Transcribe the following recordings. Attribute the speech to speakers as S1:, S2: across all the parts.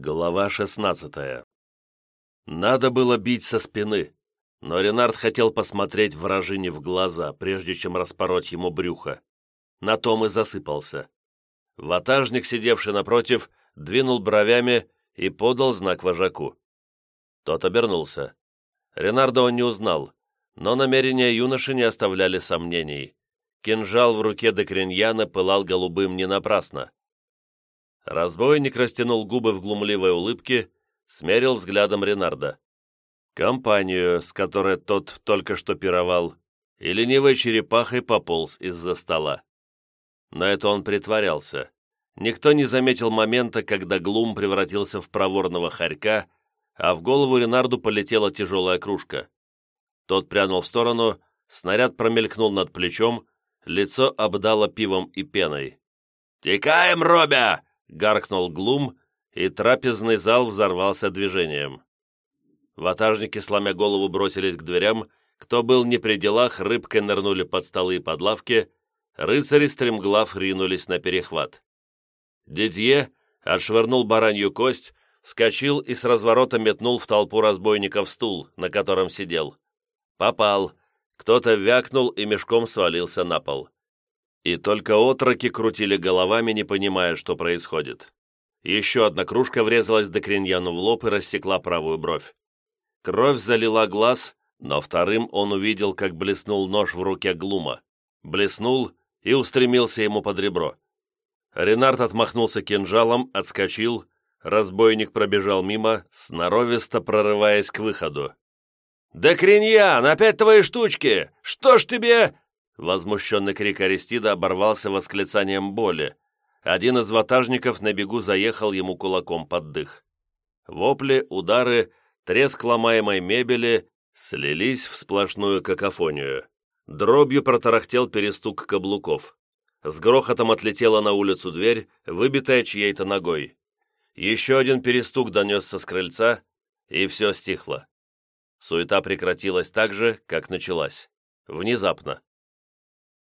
S1: Глава 16 Надо было бить со спины, но Ренард хотел посмотреть вражине в глаза, прежде чем распороть ему брюхо. На том и засыпался. Ватажник, сидевший напротив, двинул бровями и подал знак вожаку. Тот обернулся. Ренардо он не узнал, но намерения юноши не оставляли сомнений. Кинжал в руке Декриньяна пылал голубым не напрасно. Разбойник растянул губы в глумливой улыбке, смерил взглядом Ренарда. Компанию, с которой тот только что пировал, и ленивой черепахой пополз из-за стола. Но это он притворялся. Никто не заметил момента, когда Глум превратился в проворного хорька, а в голову Ренарду полетела тяжелая кружка. Тот прянул в сторону, снаряд промелькнул над плечом, лицо обдало пивом и пеной. «Текаем, Робя!» Гаркнул Глум, и трапезный зал взорвался движением. Ватажники, сломя голову, бросились к дверям, кто был не при делах, рыбкой нырнули под столы и под лавки, рыцари стремглав ринулись на перехват. Дидье отшвырнул баранью кость, вскочил и с разворота метнул в толпу разбойников стул, на котором сидел. Попал. Кто-то вякнул и мешком свалился на пол. И только отроки крутили головами, не понимая, что происходит. Еще одна кружка врезалась до Криньяну в лоб и рассекла правую бровь. Кровь залила глаз, но вторым он увидел, как блеснул нож в руке Глума. Блеснул и устремился ему под ребро. Ренард отмахнулся кинжалом, отскочил, разбойник пробежал мимо, сноровисто прорываясь к выходу. «Да, Криньян, опять твои штучки! Что ж тебе...» Возмущенный крик Аристида оборвался восклицанием боли. Один из ватажников на бегу заехал ему кулаком под дых. Вопли, удары, треск ломаемой мебели слились в сплошную какофонию. Дробью протарахтел перестук каблуков. С грохотом отлетела на улицу дверь, выбитая чьей-то ногой. Еще один перестук донесся с крыльца, и все стихло. Суета прекратилась так же, как началась. Внезапно.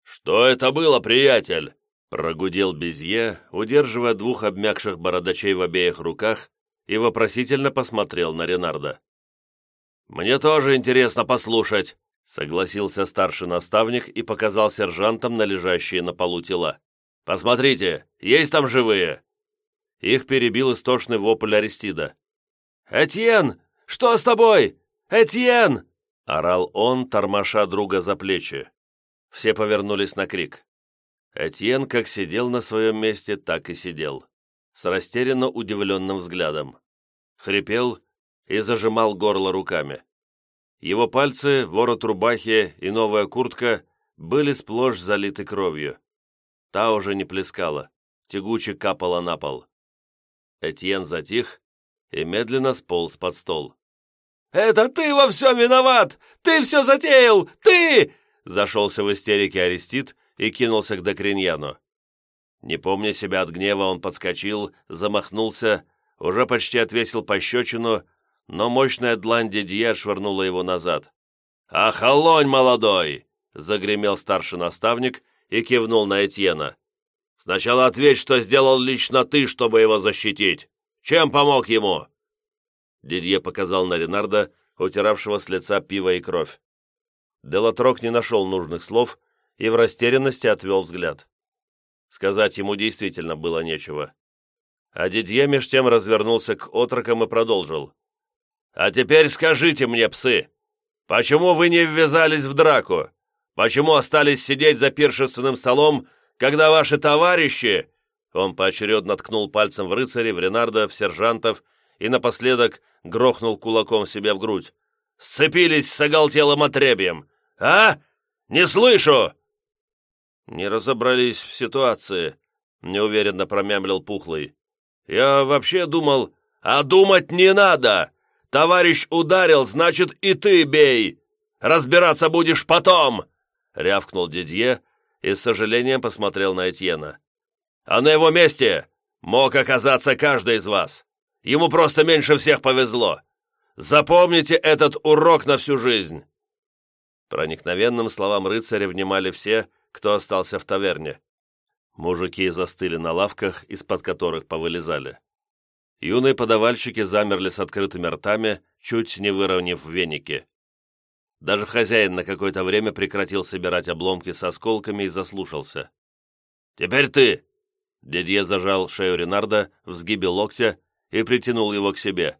S1: «Что это было, приятель?» Прогудел Безье, удерживая двух обмякших бородачей в обеих руках, и вопросительно посмотрел на Ренарда. «Мне тоже интересно послушать», — согласился старший наставник и показал сержантам на лежащие на полу тела. «Посмотрите, есть там живые!» Их перебил истошный вопль Аристида. «Этьен! Что с тобой? Этьен!» — орал он, тормоша друга за плечи. Все повернулись на крик. Этьен как сидел на своем месте, так и сидел, с растерянно удивленным взглядом. Хрипел и зажимал горло руками. Его пальцы, ворот рубахи и новая куртка были сплошь залиты кровью. Та уже не плескала, тягуче капала на пол. Этьен затих и медленно сполз под стол. «Это ты во всем виноват! Ты все затеял! Ты!» Зашелся в истерике Арестит и кинулся к Докриньяну. Не помня себя от гнева, он подскочил, замахнулся, уже почти отвесил пощечину, но мощная длань Дидье швырнула его назад. «Ахолонь, молодой!» — загремел старший наставник и кивнул на Этьена. «Сначала ответь, что сделал лично ты, чтобы его защитить. Чем помог ему?» Дидье показал на Ренарда, утиравшего с лица пиво и кровь. Делатрок не нашел нужных слов и в растерянности отвел взгляд. Сказать ему действительно было нечего. А Дидье меж тем развернулся к отрокам и продолжил. «А теперь скажите мне, псы, почему вы не ввязались в драку? Почему остались сидеть за пиршественным столом, когда ваши товарищи...» Он поочередно ткнул пальцем в рыцарей, в Ренарда, в сержантов и напоследок грохнул кулаком себе в грудь сцепились с оголтелым отребьем? А? Не слышу!» «Не разобрались в ситуации», — неуверенно промямлил Пухлый. «Я вообще думал...» «А думать не надо! Товарищ ударил, значит, и ты бей! Разбираться будешь потом!» Рявкнул Дидье и с сожалением посмотрел на Этьена. «А на его месте мог оказаться каждый из вас. Ему просто меньше всех повезло. Запомните этот урок на всю жизнь!» Проникновенным словам рыцаря внимали все, кто остался в таверне. Мужики застыли на лавках, из-под которых повылезали. Юные подавальщики замерли с открытыми ртами, чуть не выровняв веники. Даже хозяин на какое-то время прекратил собирать обломки с осколками и заслушался. «Теперь ты!» Дедье зажал шею Ренарда в сгибе локтя и притянул его к себе.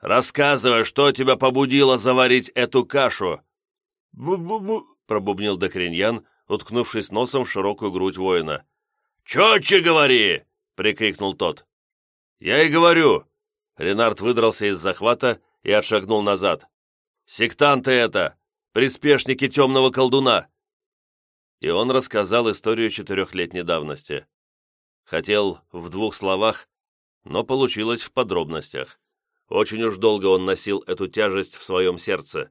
S1: «Рассказывай, что тебя побудило заварить эту кашу?» «Бу-бу-бу», — пробубнил Докриньян, уткнувшись носом в широкую грудь воина. «Четче говори!» — прикрикнул тот. «Я и говорю!» Ренард выдрался из захвата и отшагнул назад. «Сектанты это! Приспешники темного колдуна!» И он рассказал историю четырехлетней давности. Хотел в двух словах, но получилось в подробностях. Очень уж долго он носил эту тяжесть в своем сердце.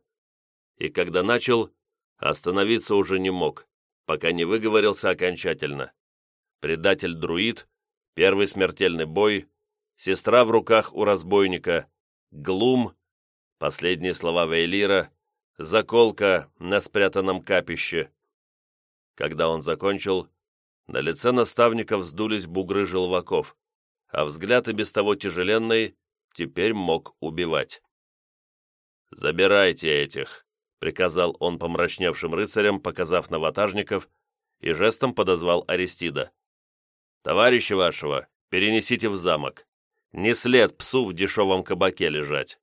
S1: И когда начал, остановиться уже не мог, пока не выговорился окончательно. Предатель-друид, первый смертельный бой, сестра в руках у разбойника, глум, последние слова Вейлира, заколка на спрятанном капище. Когда он закончил, на лице наставника вздулись бугры желваков, а взгляд и без того тяжеленный теперь мог убивать. «Забирайте этих», — приказал он помрачневшим рыцарям, показав на ватажников, и жестом подозвал Аристида. «Товарища вашего перенесите в замок. Не след псу в дешевом кабаке лежать».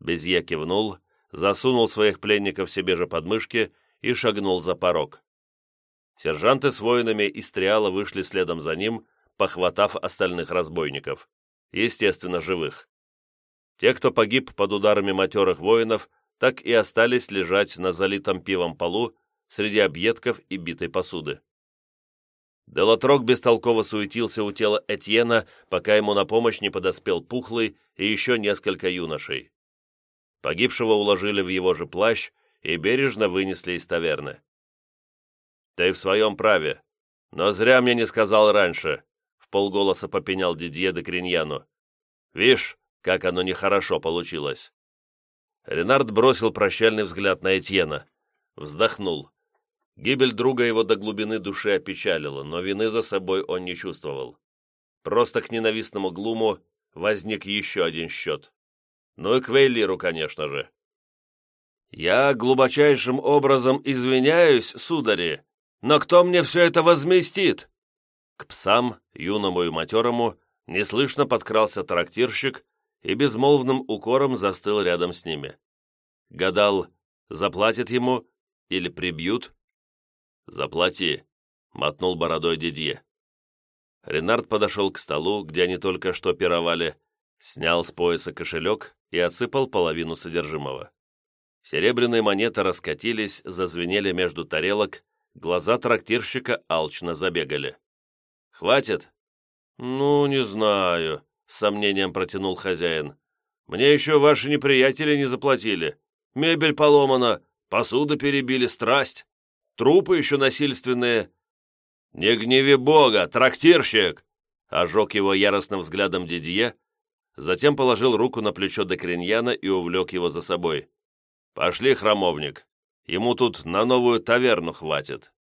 S1: Безье кивнул, засунул своих пленников себе же под мышки и шагнул за порог. Сержанты с воинами из Триала вышли следом за ним, похватав остальных разбойников. Естественно, живых. Те, кто погиб под ударами матерых воинов, так и остались лежать на залитом пивом полу среди объедков и битой посуды. Делатрок бестолково суетился у тела Этьена, пока ему на помощь не подоспел Пухлый и еще несколько юношей. Погибшего уложили в его же плащ и бережно вынесли из таверны. «Ты в своем праве, но зря мне не сказал раньше», в полголоса попенял Дидье де Криньяну. «Вишь, как оно нехорошо получилось». Ренард бросил прощальный взгляд на Этьена. Вздохнул. Гибель друга его до глубины души опечалила, но вины за собой он не чувствовал. Просто к ненавистному глуму возник еще один счет. Ну и к Вейлиру, конечно же. «Я глубочайшим образом извиняюсь, судари, но кто мне все это возместит?» К псам, юному и матерому, неслышно подкрался трактирщик и безмолвным укором застыл рядом с ними. Гадал, заплатят ему или прибьют, «Заплати», — мотнул бородой Дидье. Ренард подошел к столу, где они только что пировали, снял с пояса кошелек и отсыпал половину содержимого. Серебряные монеты раскатились, зазвенели между тарелок, глаза трактирщика алчно забегали. «Хватит?» «Ну, не знаю», — с сомнением протянул хозяин. «Мне еще ваши неприятели не заплатили. Мебель поломана, посуда перебили, страсть. Трупы еще насильственные». «Не гневи Бога, трактирщик!» Ожег его яростным взглядом Дидье, затем положил руку на плечо Декриньяна и увлек его за собой. «Пошли, храмовник, ему тут на новую таверну хватит».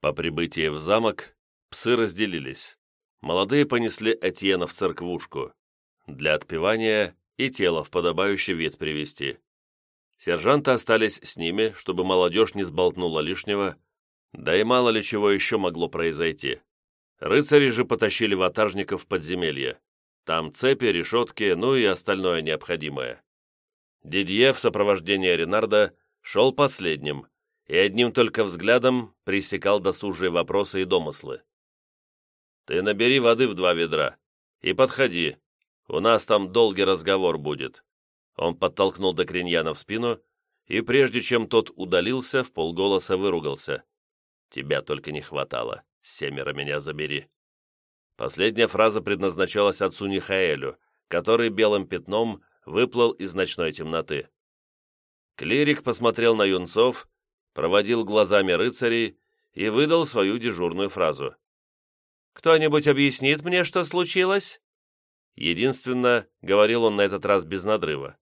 S1: По прибытии в замок псы разделились. Молодые понесли Этьена в церквушку для отпевания и тело в подобающий вид привести. Сержанты остались с ними, чтобы молодежь не сболтнула лишнего, да и мало ли чего еще могло произойти. Рыцари же потащили ватажников в подземелье. Там цепи, решетки, ну и остальное необходимое. Дидье в сопровождении Ренарда шел последним и одним только взглядом пресекал досужие вопросы и домыслы. Ты набери воды в два ведра и подходи. У нас там долгий разговор будет». Он подтолкнул Докриньяна в спину, и прежде чем тот удалился, в полголоса выругался. «Тебя только не хватало. Семеро меня забери». Последняя фраза предназначалась отцу Нихаэлю, который белым пятном выплыл из ночной темноты. Клирик посмотрел на юнцов, проводил глазами рыцарей и выдал свою дежурную фразу. Кто-нибудь объяснит мне, что случилось?» Единственно, говорил он на этот раз без надрыва.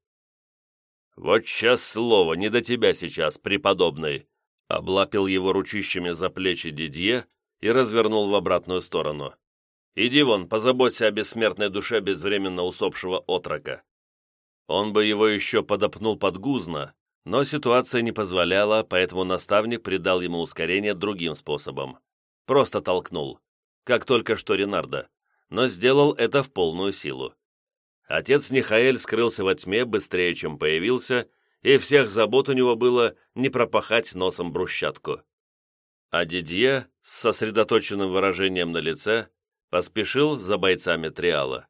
S1: «Вот сейчас слово, не до тебя сейчас, преподобный!» Облапил его ручищами за плечи Дидье и развернул в обратную сторону. «Иди вон, позаботься о бессмертной душе безвременно усопшего отрока». Он бы его еще подопнул подгузно, но ситуация не позволяла, поэтому наставник придал ему ускорение другим способом. Просто толкнул, как только что Ренардо, но сделал это в полную силу. Отец Нихаэль скрылся во тьме быстрее, чем появился, и всех забот у него было не пропахать носом брусчатку. А Дидье, с сосредоточенным выражением на лице, поспешил за бойцами Триала.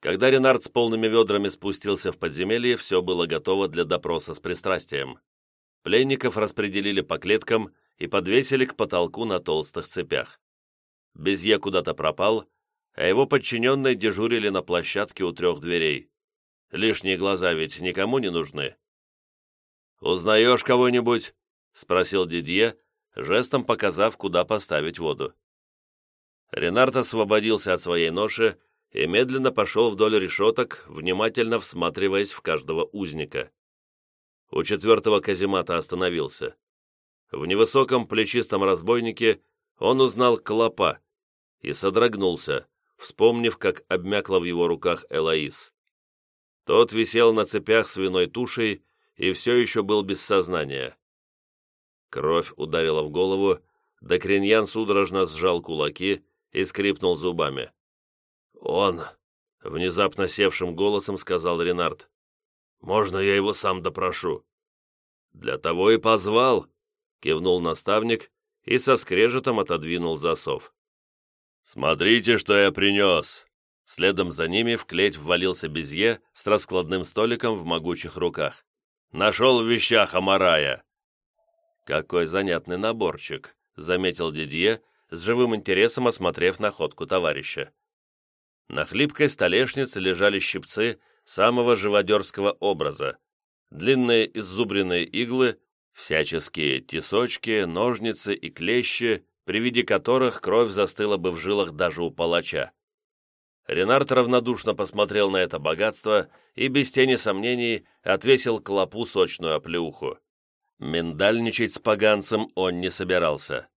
S1: Когда Ренард с полными ведрами спустился в подземелье, все было готово для допроса с пристрастием. Пленников распределили по клеткам и подвесили к потолку на толстых цепях. Безье куда-то пропал, а его подчиненные дежурили на площадке у трех дверей. Лишние глаза ведь никому не нужны. «Узнаешь кого-нибудь?» — спросил Дидье, жестом показав, куда поставить воду. Ренард освободился от своей ноши и медленно пошел вдоль решеток, внимательно всматриваясь в каждого узника. У четвертого каземата остановился. В невысоком плечистом разбойнике он узнал Клопа и содрогнулся, вспомнив, как обмякла в его руках Элоиз. Тот висел на цепях свиной тушей и все еще был без сознания. Кровь ударила в голову, Докриньян судорожно сжал кулаки и скрипнул зубами. «Он!» — внезапно севшим голосом сказал Ренард. «Можно я его сам допрошу?» «Для того и позвал!» — кивнул наставник и со скрежетом отодвинул засов. «Смотрите, что я принес!» Следом за ними в клеть ввалился Безье с раскладным столиком в могучих руках. Нашел в вещах Амарая!» «Какой занятный наборчик», — заметил Дидье, с живым интересом осмотрев находку товарища. На хлипкой столешнице лежали щипцы самого живодерского образа, длинные иззубренные иглы, всяческие тесочки, ножницы и клещи, при виде которых кровь застыла бы в жилах даже у палача. Ренард равнодушно посмотрел на это богатство и без тени сомнений отвесил клопу сочную оплеуху. Миндальничать с поганцем он не собирался.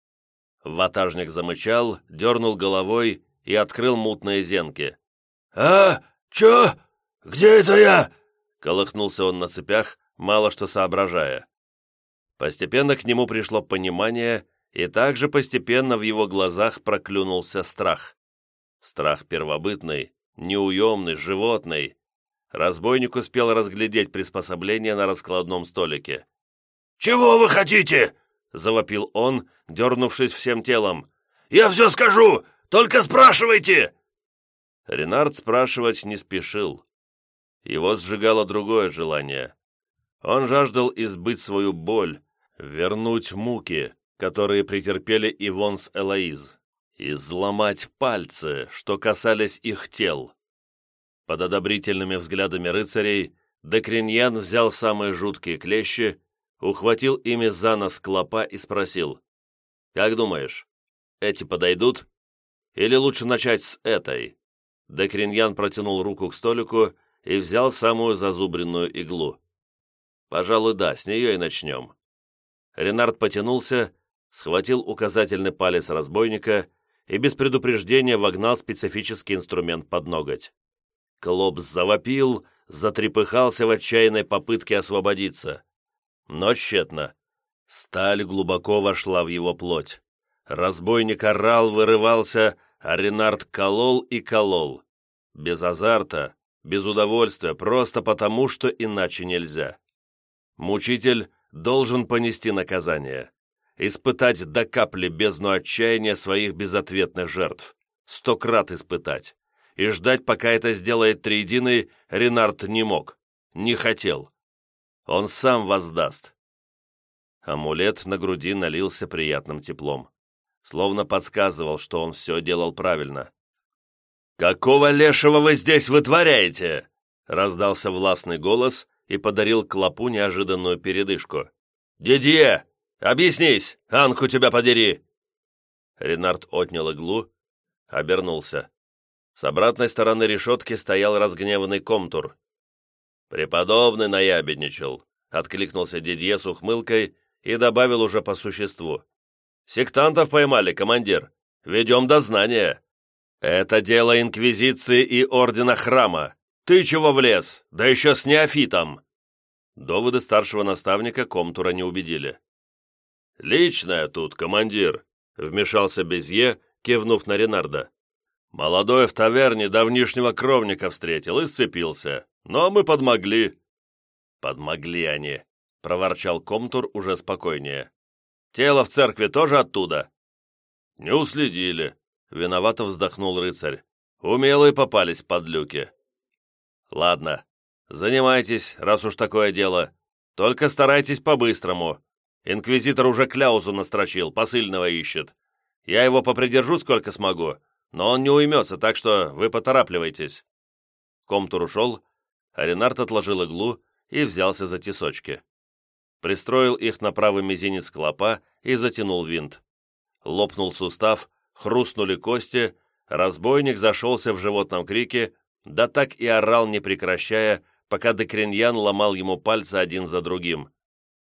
S1: Ватажник замычал, дернул головой и открыл мутные зенки. «А? Чё? Где это я?» Колыхнулся он на цепях, мало что соображая. Постепенно к нему пришло понимание, и также постепенно в его глазах проклюнулся страх. Страх первобытный, неуемный, животный. Разбойник успел разглядеть приспособление на раскладном столике. «Чего вы хотите?» — завопил он, дернувшись всем телом. «Я все скажу! Только спрашивайте!» Ренард спрашивать не спешил. Его сжигало другое желание. Он жаждал избыть свою боль, вернуть муки, которые претерпели Ивон с Элоиз и взломать пальцы, что касались их тел. Под одобрительными взглядами рыцарей Декриньян взял самые жуткие клещи, ухватил ими за нос клопа и спросил, «Как думаешь, эти подойдут? Или лучше начать с этой?» Декриньян протянул руку к столику и взял самую зазубренную иглу. «Пожалуй, да, с нее и начнем». Ренард потянулся, схватил указательный палец разбойника и без предупреждения вогнал специфический инструмент под ноготь. Клопс завопил, затрепыхался в отчаянной попытке освободиться. Но тщетно. Сталь глубоко вошла в его плоть. Разбойник орал, вырывался, а Ренард колол и колол. Без азарта, без удовольствия, просто потому, что иначе нельзя. Мучитель должен понести наказание испытать до капли бездну отчаяния своих безответных жертв, сто крат испытать. И ждать, пока это сделает Триединый, Ренард не мог, не хотел. Он сам воздаст. Амулет на груди налился приятным теплом, словно подсказывал, что он все делал правильно. «Какого лешего вы здесь вытворяете?» раздался властный голос и подарил Клопу неожиданную передышку. «Дидье, «Объяснись, Анку тебя подери!» Ренард отнял иглу, обернулся. С обратной стороны решетки стоял разгневанный комтур. «Преподобный наябедничал», — откликнулся Дидье с ухмылкой и добавил уже по существу. «Сектантов поймали, командир. Ведем дознание. Это дело Инквизиции и Ордена Храма. Ты чего влез? Да еще с неофитом!» Доводы старшего наставника Комтура не убедили. «Личное тут, командир», — вмешался Безье, кивнув на Ренарда. «Молодой в таверне давнишнего кровника встретил и сцепился, но мы подмогли». «Подмогли они», — проворчал Комтур уже спокойнее. «Тело в церкви тоже оттуда?» «Не уследили», — виновато вздохнул рыцарь. «Умелые попались под люки». «Ладно, занимайтесь, раз уж такое дело. Только старайтесь по-быстрому. Инквизитор уже кляузу настрочил, посыльного ищет. Я его попридержу сколько смогу, но он не уймется, так что вы поторапливайтесь». Комтур ушел, а Ренард отложил иглу и взялся за тесочки. Пристроил их на правый мизинец клопа и затянул винт. Лопнул сустав, хрустнули кости, разбойник зашелся в животном крике, да так и орал, не прекращая, пока Декриньян ломал ему пальцы один за другим.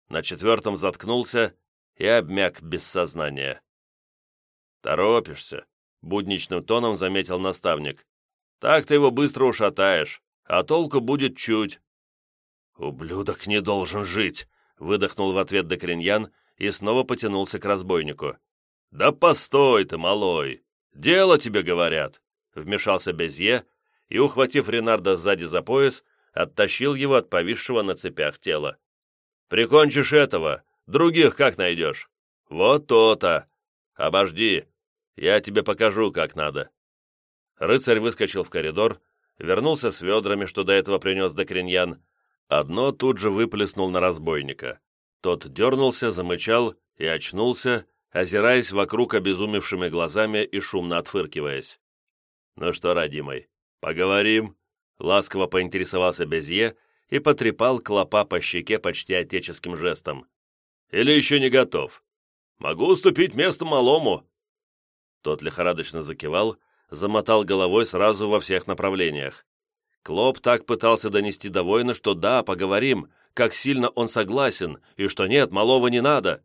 S1: На четвертом заткнулся и обмяк без сознания. «Торопишься», — будничным тоном заметил наставник. «Так ты его быстро ушатаешь, а толку будет чуть». «Ублюдок не должен жить», — выдохнул в ответ Декриньян и снова потянулся к разбойнику. «Да постой ты, малой! Дело тебе говорят!» Вмешался Безье и, ухватив Ренарда сзади за пояс, оттащил его от повисшего на цепях тела. «Прикончишь этого, других как найдешь?» «Вот то-то! Обожди, я тебе покажу, как надо!» Рыцарь выскочил в коридор, вернулся с ведрами, что до этого принес Докриньян. Одно тут же выплеснул на разбойника. Тот дернулся, замычал и очнулся, озираясь вокруг обезумевшими глазами и шумно отфыркиваясь. «Ну что, родимый, поговорим?» Ласково поинтересовался Безье и потрепал клопа по щеке почти отеческим жестом. «Или еще не готов? Могу уступить место малому!» Тот лихорадочно закивал, замотал головой сразу во всех направлениях. Клоп так пытался донести до воина, что да, поговорим, как сильно он согласен, и что нет, малого не надо.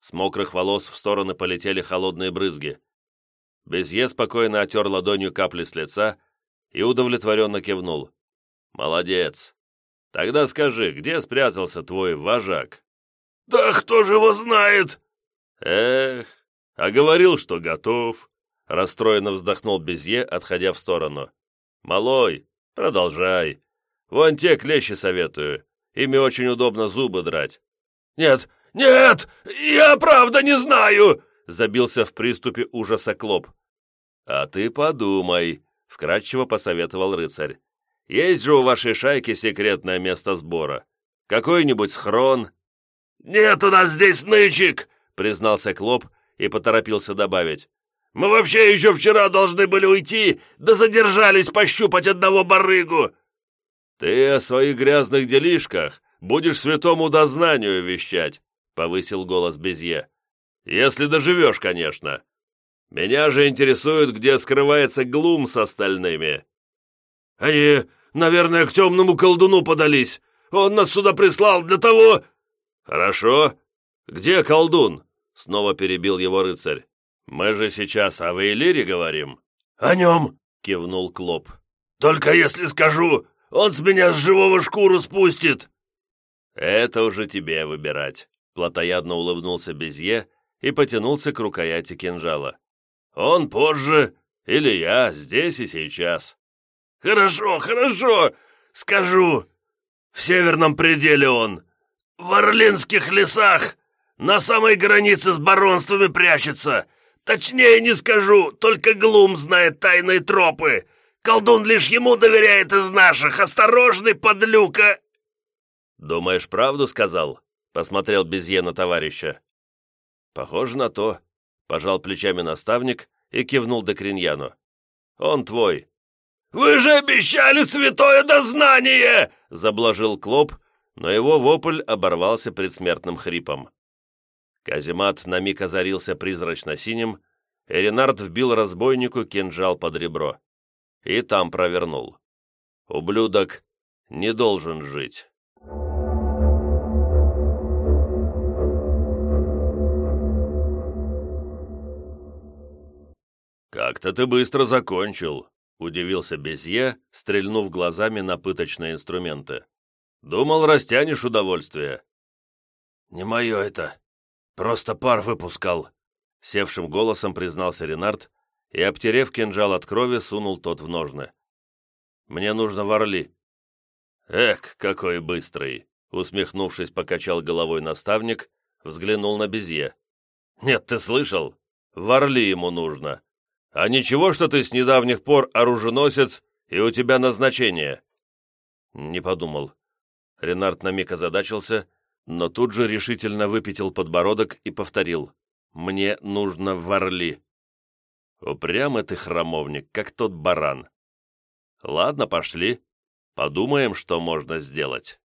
S1: С мокрых волос в стороны полетели холодные брызги. Безье спокойно отер ладонью капли с лица и удовлетворенно кивнул. «Молодец. Тогда скажи, где спрятался твой вожак?»
S2: «Да кто же его знает?»
S1: «Эх, а говорил, что готов», — расстроенно вздохнул Безье, отходя в сторону. «Малой, продолжай. Вон те клещи советую. Ими очень удобно зубы драть».
S2: «Нет, «Нет, я правда не знаю!» Забился в приступе ужаса Клоп.
S1: «А ты подумай», — вкратчиво посоветовал рыцарь. «Есть же у вашей шайки секретное место сбора. Какой-нибудь схрон?»
S2: «Нет у нас здесь нычек!» — признался Клоп и поторопился добавить. «Мы вообще еще вчера должны были уйти, да задержались пощупать одного барыгу!»
S1: «Ты о своих грязных делишках будешь святому дознанию вещать», — повысил голос Безье. «Если доживешь, конечно. Меня же интересует, где скрывается Глум с остальными».
S2: «Они, наверное, к темному колдуну подались. Он нас сюда прислал для того...»
S1: «Хорошо. Где колдун?» — снова перебил его рыцарь. «Мы же сейчас о Вейлире говорим».
S2: «О нем!»
S1: — кивнул Клоп.
S2: «Только если скажу, он с меня с живого шкуру спустит!»
S1: «Это уже тебе выбирать», Платоядно улыбнулся Безье и потянулся к рукояти кинжала. «Он позже, или я, здесь и сейчас».
S2: «Хорошо, хорошо, скажу. В северном пределе он, в Орлинских лесах, на самой границе с баронствами прячется. Точнее не скажу, только Глум знает тайные тропы. Колдун лишь ему доверяет из наших. Осторожный, подлюка!»
S1: «Думаешь, правду сказал?» посмотрел Безье на товарища. «Похоже на то», — пожал плечами наставник и кивнул Декриньяну. «Он твой».
S2: «Вы же обещали святое дознание!» — заблажил Клоп,
S1: но его вопль оборвался предсмертным хрипом. Казимат на миг озарился призрачно-синим, и Ренард вбил разбойнику кинжал под ребро. И там провернул. Ублюдок не должен жить. «Как-то ты быстро закончил», — удивился Безье, стрельнув глазами на пыточные инструменты. «Думал, растянешь удовольствие».
S2: «Не мое это. Просто пар выпускал», — севшим голосом признался Ренард и, обтерев кинжал от крови, сунул тот в ножны. «Мне нужно в Орли».
S1: «Эк, какой быстрый!» — усмехнувшись, покачал головой наставник, взглянул на Безье. «Нет, ты слышал? В Орли ему нужно. А ничего, что ты с недавних пор оруженосец, и у тебя назначение?»
S2: Не подумал. Ренард на миг озадачился, но тут же решительно выпятил подбородок и повторил. «Мне нужно в Орли».
S1: «Упрямый ты храмовник, как тот баран». «Ладно, пошли. Подумаем, что можно сделать».